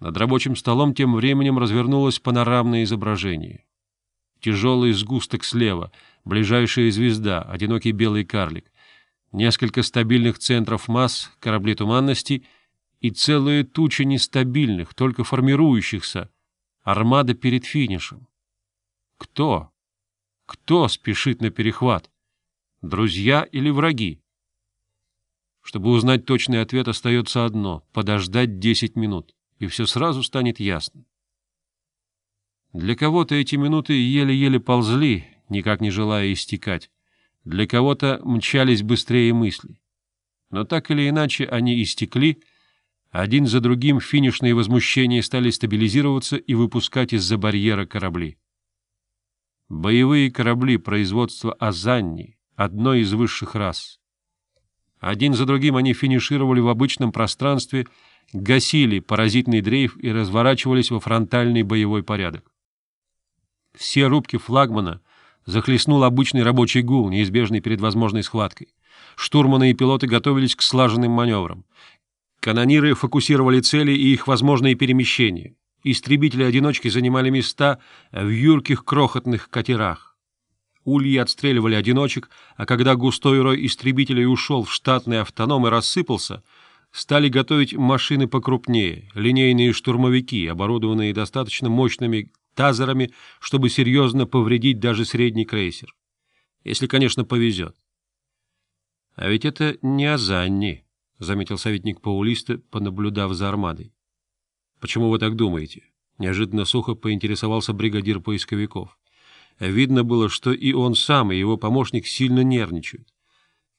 Над рабочим столом тем временем развернулось панорамное изображение. Тяжелый сгусток слева, ближайшая звезда, одинокий белый карлик, несколько стабильных центров масс, корабли туманности и целые тучи нестабильных, только формирующихся, армада перед финишем. Кто? Кто спешит на перехват? Друзья или враги? Чтобы узнать точный ответ, остается одно — подождать 10 минут и все сразу станет ясно. Для кого-то эти минуты еле-еле ползли, никак не желая истекать. Для кого-то мчались быстрее мысли. Но так или иначе они истекли, один за другим финишные возмущения стали стабилизироваться и выпускать из-за барьера корабли. Боевые корабли производства Азанни, одной из высших рас. Один за другим они финишировали в обычном пространстве — гасили паразитный дрейф и разворачивались во фронтальный боевой порядок. Все рубки флагмана захлестнул обычный рабочий гул, неизбежный перед возможной схваткой. Штурманы и пилоты готовились к слаженным маневрам. Канониры фокусировали цели и их возможные перемещения. Истребители-одиночки занимали места в юрких крохотных катерах. Ульи отстреливали одиночек, а когда густой рой истребителей ушел в штатный автоном и рассыпался — стали готовить машины покрупнее, линейные штурмовики, оборудованные достаточно мощными тазерами, чтобы серьезно повредить даже средний крейсер. Если, конечно, повезет. — А ведь это не Азанни, — заметил советник Паулиста, понаблюдав за армадой. — Почему вы так думаете? — неожиданно сухо поинтересовался бригадир поисковиков. Видно было, что и он сам, и его помощник сильно нервничают.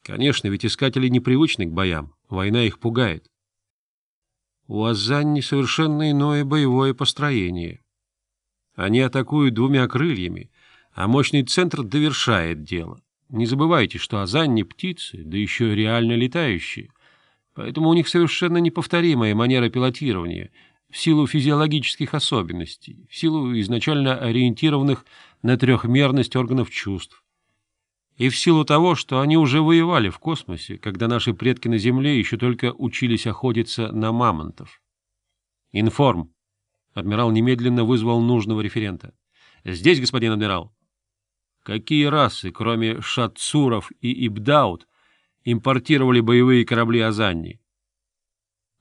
Конечно, ведь искатели непривычны к боям, Война их пугает. У Азанни совершенно иное боевое построение. Они атакуют двумя крыльями, а мощный центр довершает дело. Не забывайте, что Азанни — птицы, да еще реально летающие. Поэтому у них совершенно неповторимая манера пилотирования в силу физиологических особенностей, в силу изначально ориентированных на трехмерность органов чувств и в силу того, что они уже воевали в космосе, когда наши предки на Земле еще только учились охотиться на мамонтов. «Информ!» — адмирал немедленно вызвал нужного референта. «Здесь, господин адмирал!» Какие расы, кроме шатсуров и ибдаут, импортировали боевые корабли Азанни?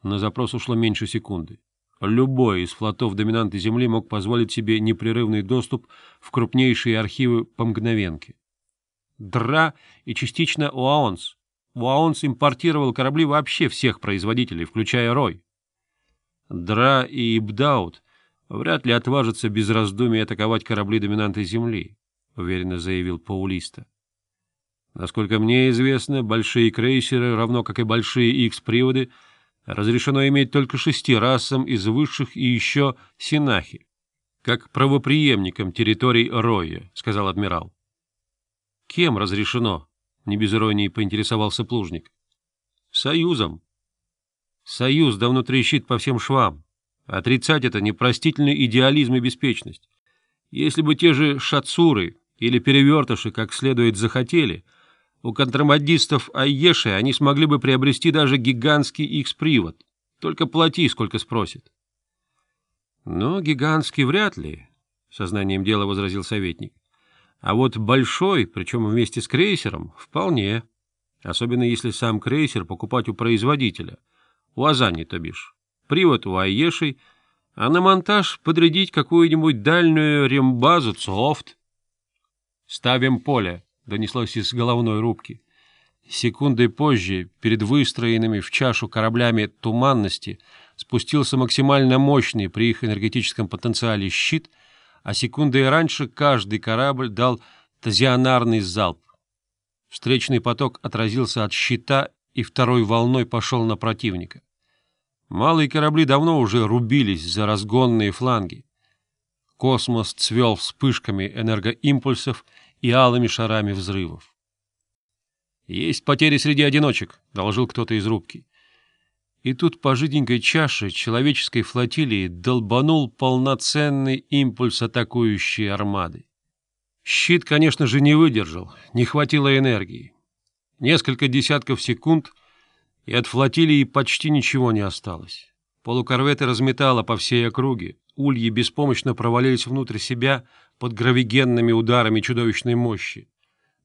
На запрос ушло меньше секунды. Любой из флотов доминанты Земли мог позволить себе непрерывный доступ в крупнейшие архивы по мгновенке. ДРА и частично УАОНС. УАОНС импортировал корабли вообще всех производителей, включая Рой. ДРА и Ибдаут вряд ли отважатся без раздумий атаковать корабли доминанты Земли, уверенно заявил Паулиста. Насколько мне известно, большие крейсеры, равно как и большие Икс-приводы, разрешено иметь только шести расам из высших и еще Синахи, как правоприемникам территорий Роя, сказал адмирал. Кем разрешено? Не без иронии поинтересовался плужник. Союзом. Союз давно трещит по всем швам. Отрицать это непростительный идеализм и беспечность. Если бы те же шацуры или перевертыши как следует захотели, у контрамодистов Айеши они смогли бы приобрести даже гигантский X-привод. Только плати, сколько спросит. — Но гигантский вряд ли, — сознанием дела возразил советник. А вот большой, причем вместе с крейсером, вполне. Особенно если сам крейсер покупать у производителя. У Азани, то бишь. Привод у Айешей. А на монтаж подрядить какую-нибудь дальнюю рембазу ЦОФТ. «Ставим поле», — донеслось из головной рубки. Секунды позже, перед выстроенными в чашу кораблями туманности, спустился максимально мощный при их энергетическом потенциале щит — а секунды раньше каждый корабль дал тазионарный залп. Встречный поток отразился от щита и второй волной пошел на противника. Малые корабли давно уже рубились за разгонные фланги. Космос цвел вспышками энергоимпульсов и алыми шарами взрывов. — Есть потери среди одиночек, — доложил кто-то из рубки и тут по жиденькой чаше человеческой флотилии долбанул полноценный импульс атакующей армады. Щит, конечно же, не выдержал, не хватило энергии. Несколько десятков секунд, и от флотилии почти ничего не осталось. Полукорветы разметало по всей округе, ульи беспомощно провалились внутрь себя под гравигенными ударами чудовищной мощи.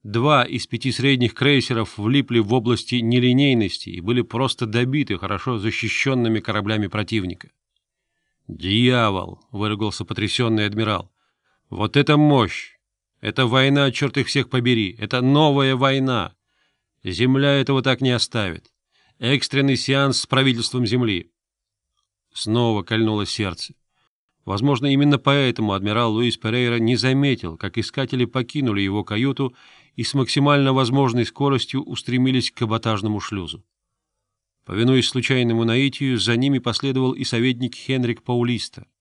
Два из пяти средних крейсеров влипли в области нелинейности и были просто добиты хорошо защищенными кораблями противника. «Дьявол!» — выругался потрясенный адмирал. «Вот это мощь! Это война, черт их всех побери! Это новая война! Земля этого так не оставит! Экстренный сеанс с правительством Земли!» Снова кольнуло сердце. Возможно, именно поэтому адмирал Луис Перейра не заметил, как искатели покинули его каюту и с максимально возможной скоростью устремились к каботажному шлюзу. Повинуясь случайному наитию, за ними последовал и советник Хенрик Паулиста —